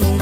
see.